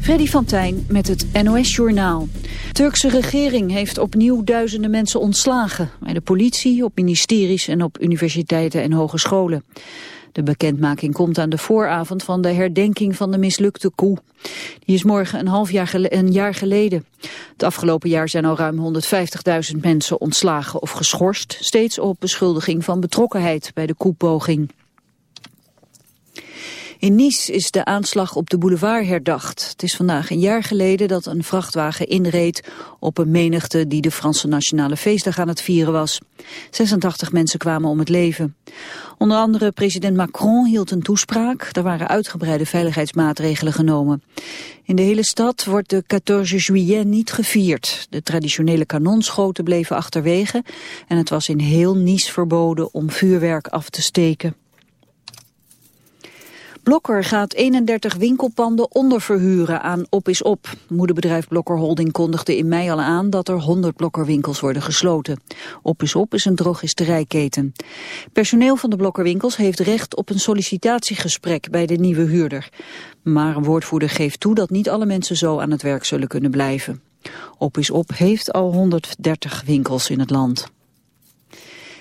Freddy van Tijn met het NOS-journaal. De Turkse regering heeft opnieuw duizenden mensen ontslagen. Bij de politie, op ministeries en op universiteiten en hogescholen. De bekendmaking komt aan de vooravond van de herdenking van de mislukte coup. Die is morgen een half jaar, een jaar geleden. Het afgelopen jaar zijn al ruim 150.000 mensen ontslagen of geschorst. Steeds op beschuldiging van betrokkenheid bij de koepoging. In Nice is de aanslag op de boulevard herdacht. Het is vandaag een jaar geleden dat een vrachtwagen inreed op een menigte die de Franse Nationale Feestdag aan het vieren was. 86 mensen kwamen om het leven. Onder andere president Macron hield een toespraak. Er waren uitgebreide veiligheidsmaatregelen genomen. In de hele stad wordt de 14 juillet niet gevierd. De traditionele kanonschoten bleven achterwege en het was in heel Nice verboden om vuurwerk af te steken. Blokker gaat 31 winkelpanden onderverhuren aan Op is Op. Moederbedrijf Blokker Holding kondigde in mei al aan dat er 100 Blokkerwinkels worden gesloten. Op is Op is een drogisterijketen. Personeel van de Blokkerwinkels heeft recht op een sollicitatiegesprek bij de nieuwe huurder. Maar een woordvoerder geeft toe dat niet alle mensen zo aan het werk zullen kunnen blijven. Op is Op heeft al 130 winkels in het land.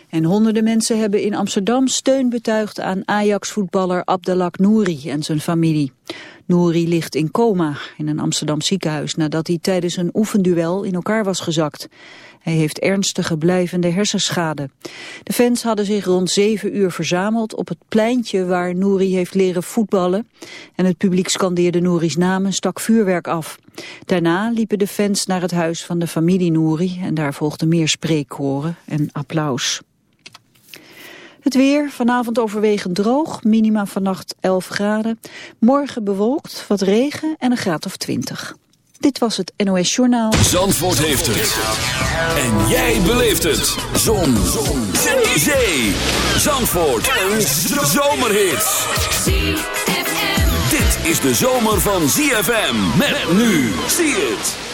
En honderden mensen hebben in Amsterdam steun betuigd aan Ajax-voetballer Abdelak Nouri en zijn familie. Nouri ligt in coma in een Amsterdam ziekenhuis nadat hij tijdens een oefenduel in elkaar was gezakt. Hij heeft ernstige blijvende hersenschade. De fans hadden zich rond zeven uur verzameld op het pleintje waar Nouri heeft leren voetballen. En het publiek scandeerde Nouri's naam en stak vuurwerk af. Daarna liepen de fans naar het huis van de familie Nouri en daar volgden meer spreekkoren en applaus. Het weer, vanavond overwegend droog, minima vannacht 11 graden. Morgen bewolkt, wat regen en een graad of 20. Dit was het NOS Journaal. Zandvoort heeft het. En jij beleeft het. Zon. Zon. Zee. Zandvoort. Een zomerhit. Dit is de zomer van ZFM. Met nu. Zie het.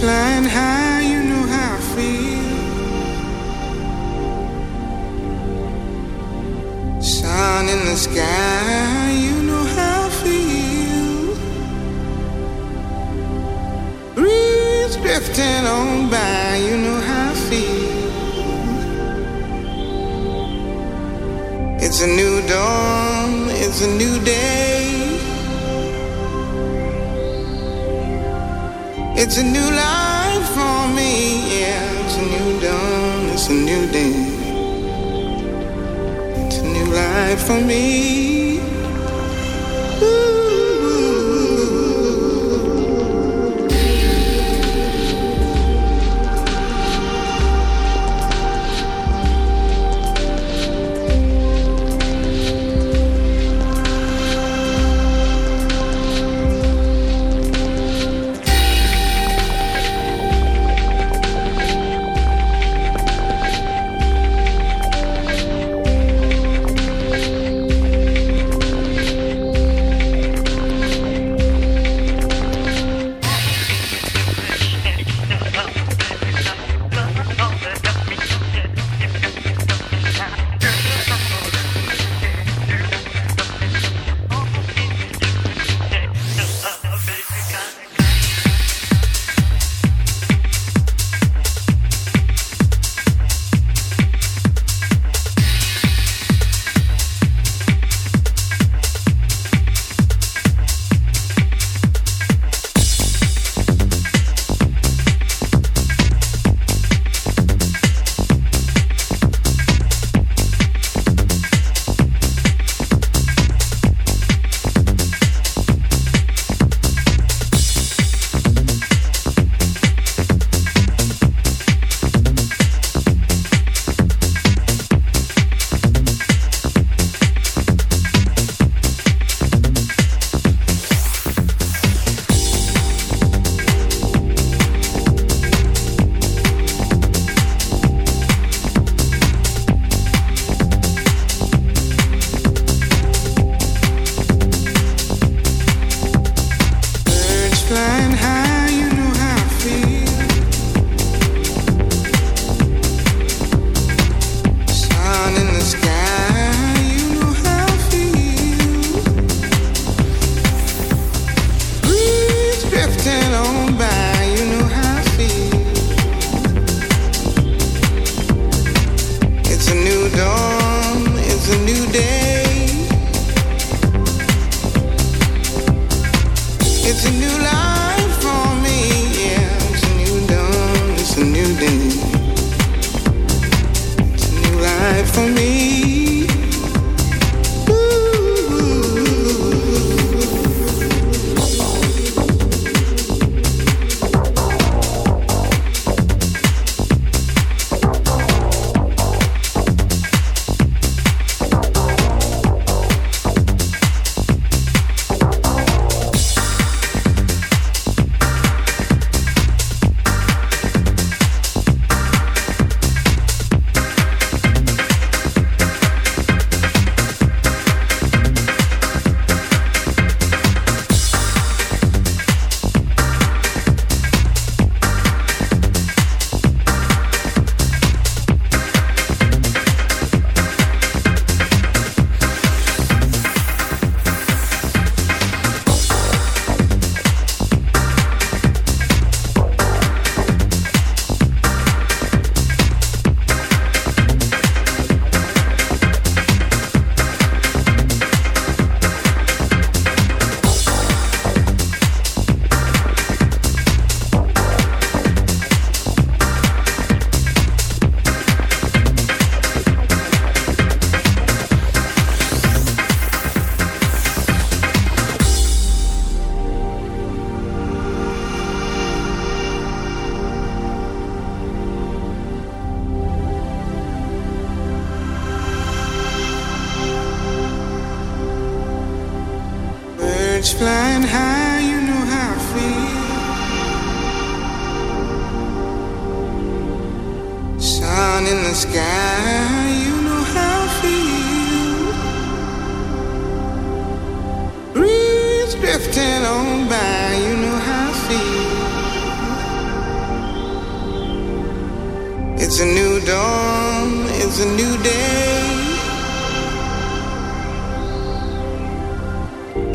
Drifting on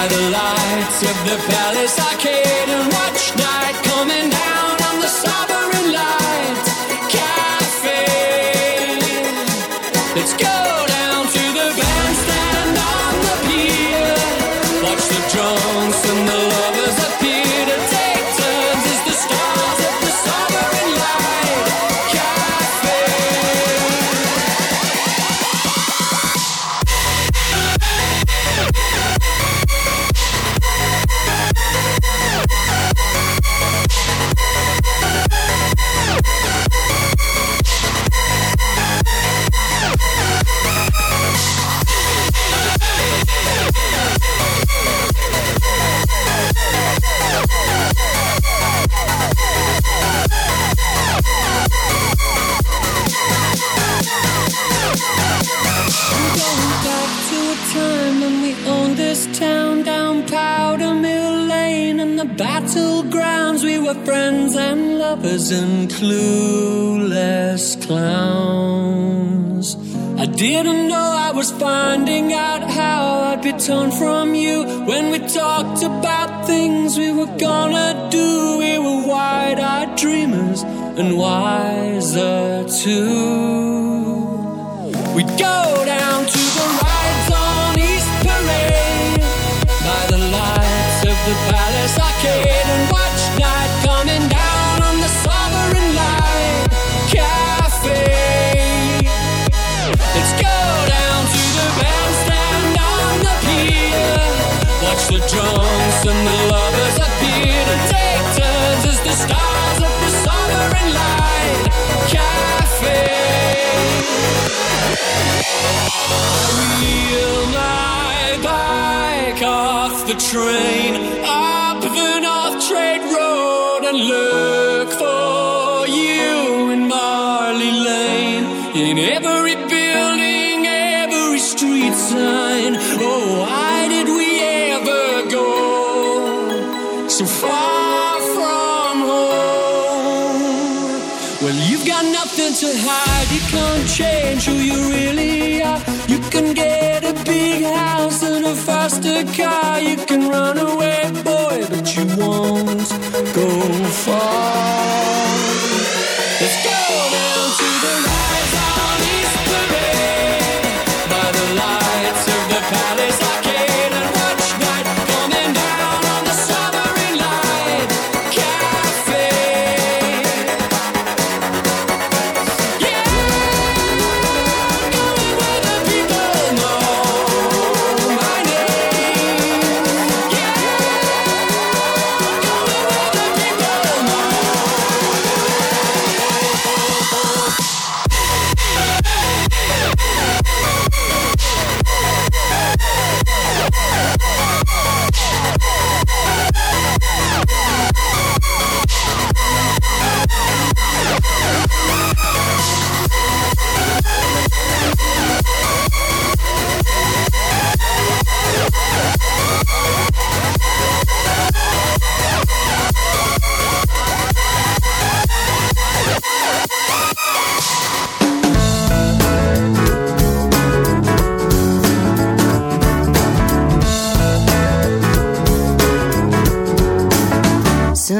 by the lights of the Palace. Arcade and watch night coming lovers and clueless clowns. I didn't know I was finding out how I'd be torn from you when we talked about things we were gonna do. We were wide-eyed dreamers and wiser too. We'd go down to the rides on East Parade by the lights of the Palace Arcade the drunks and the lovers appear to take turns as the stars of the Sovereign Light Cafe. Wheel my bike off the train up the North Trade Road and look for you in Marley Lane. In every car. You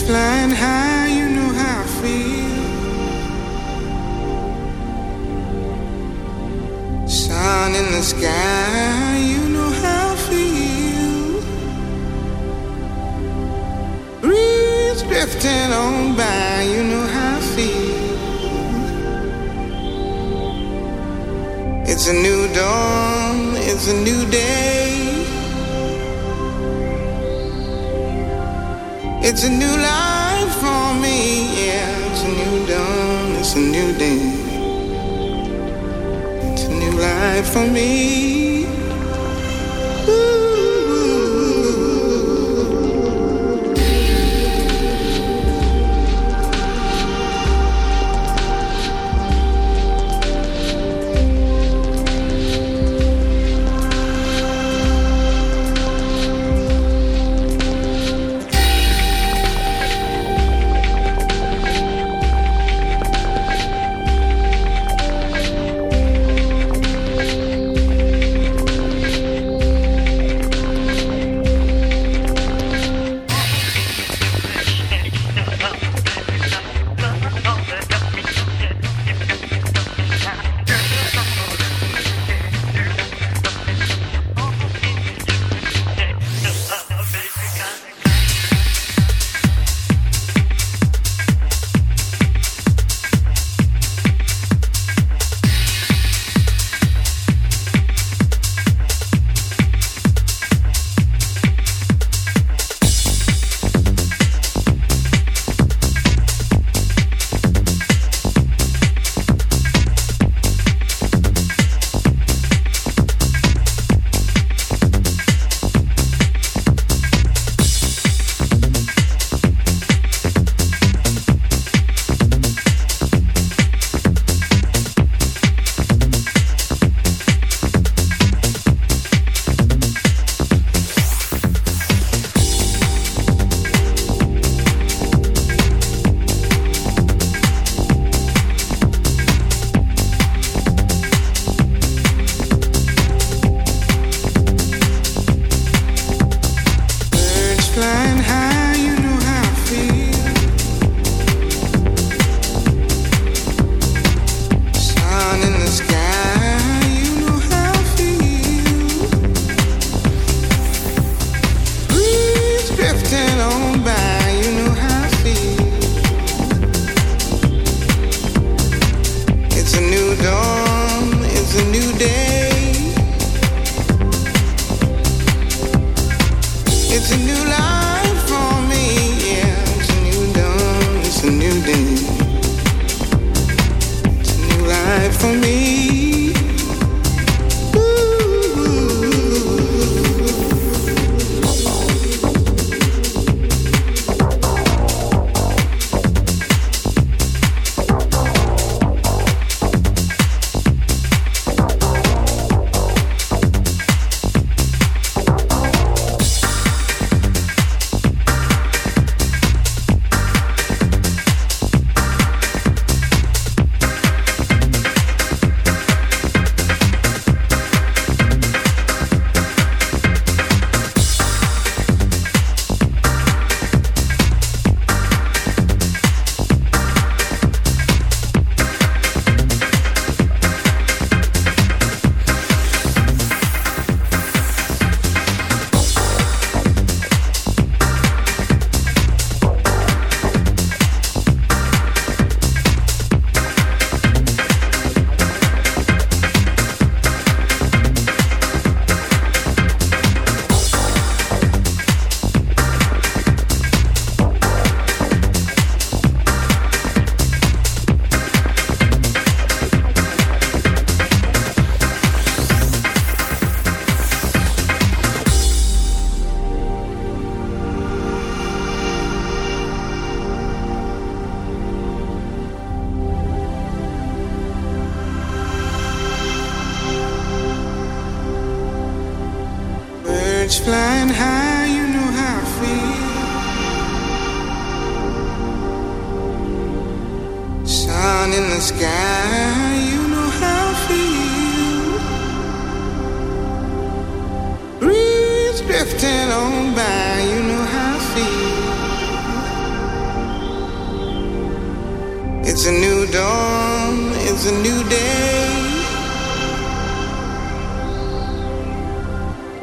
flying high,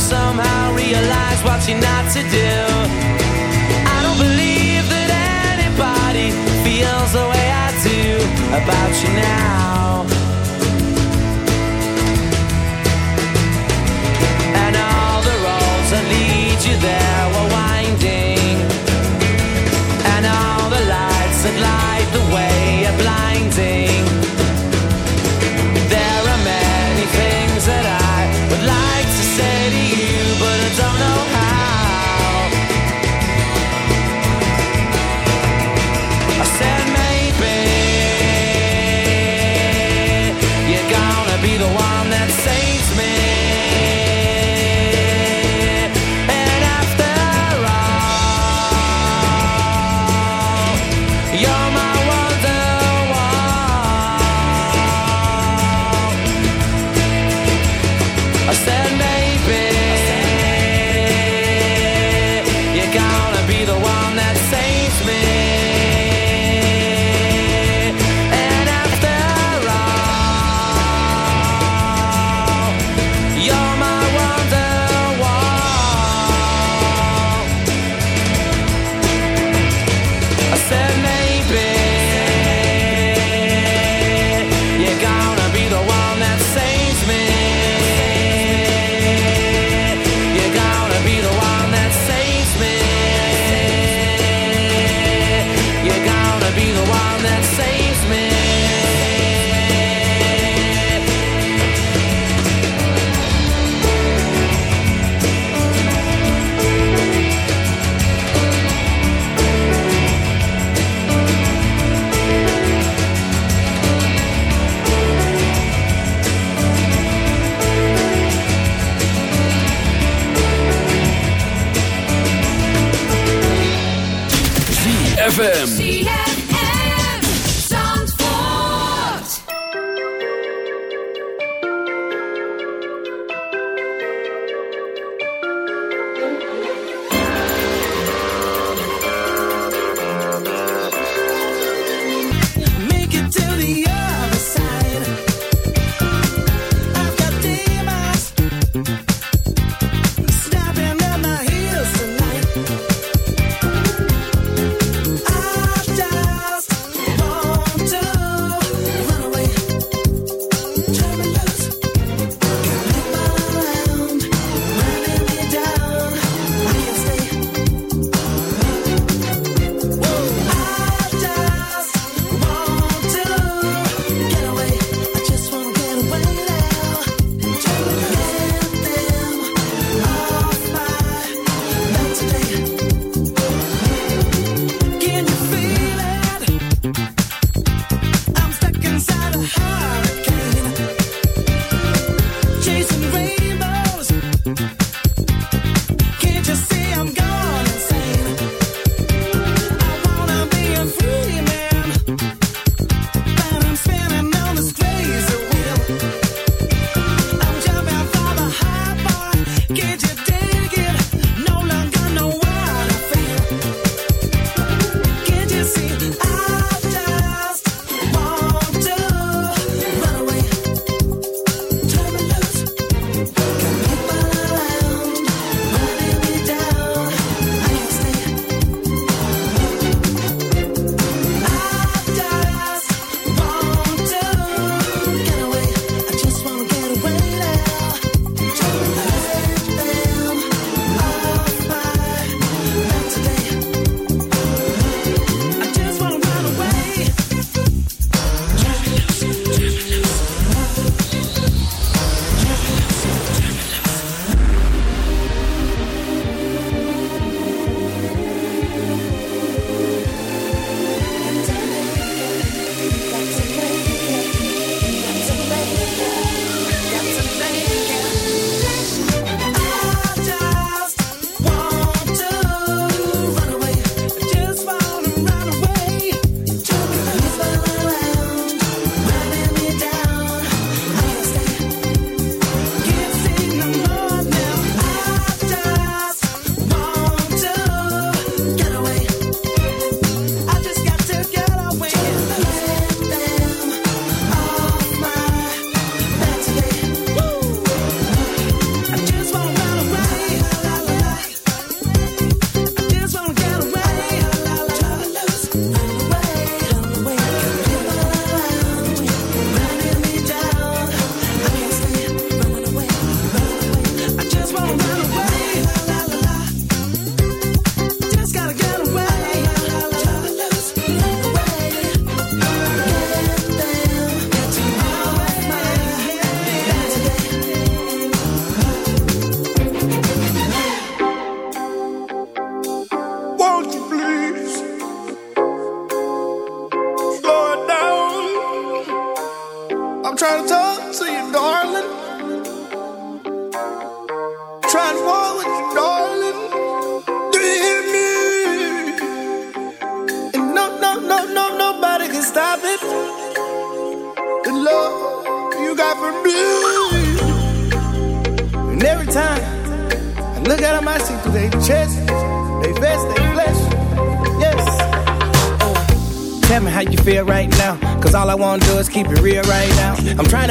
somehow realize what you not to do. I don't believe that anybody feels the way I do about you now. And all the roads that lead you there.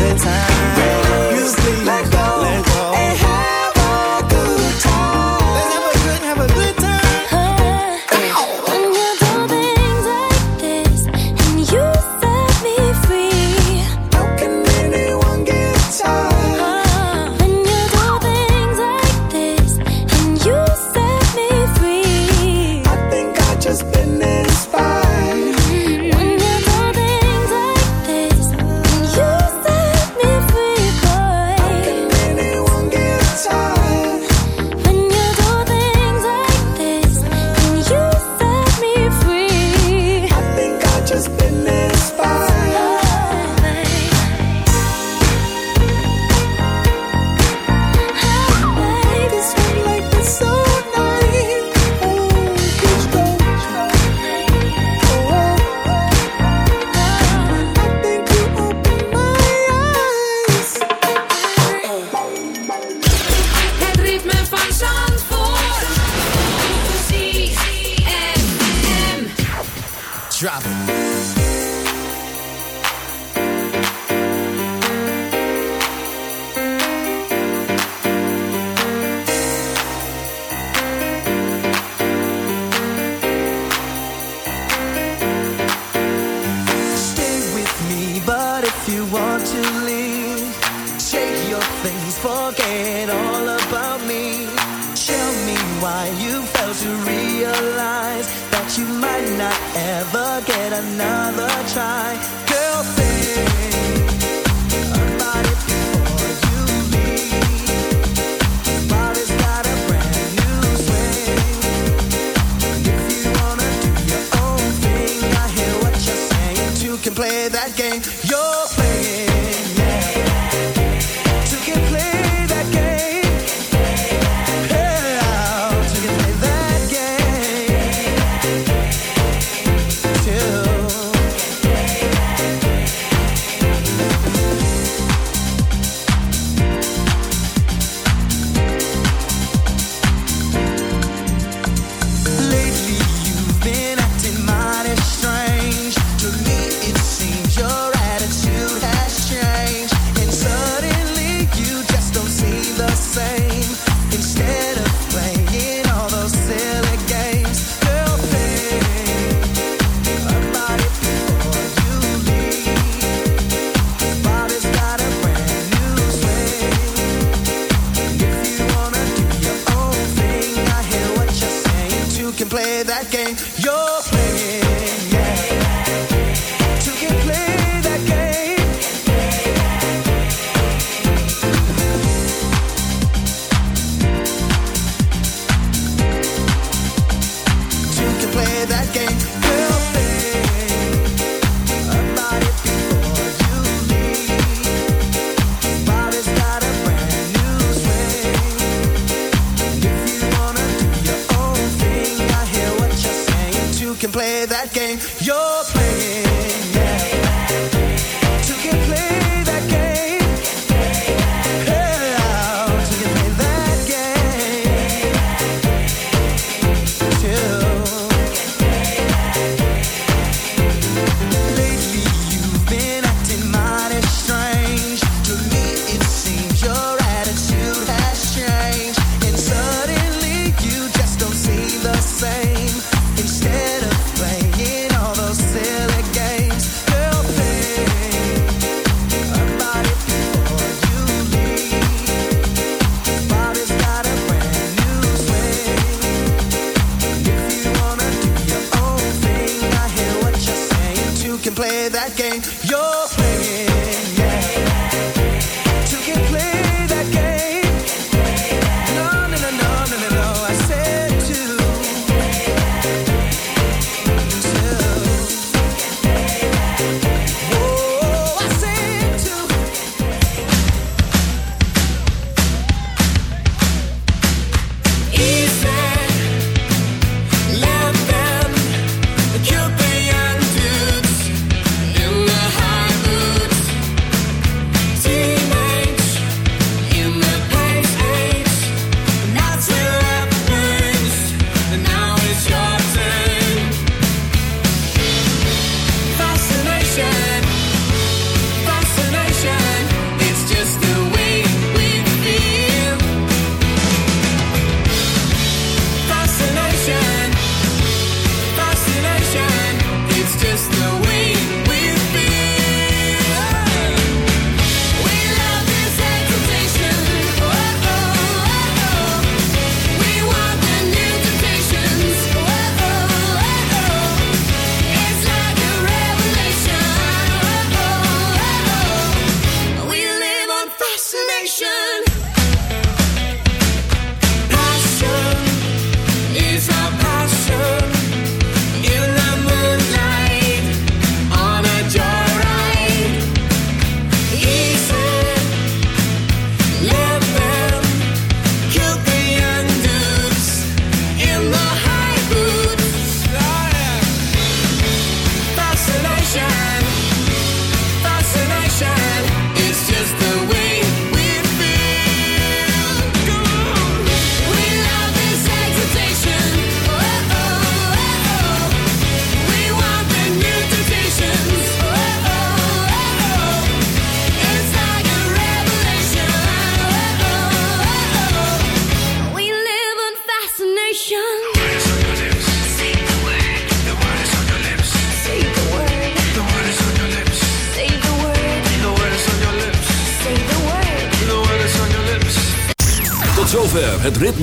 good, have a good time.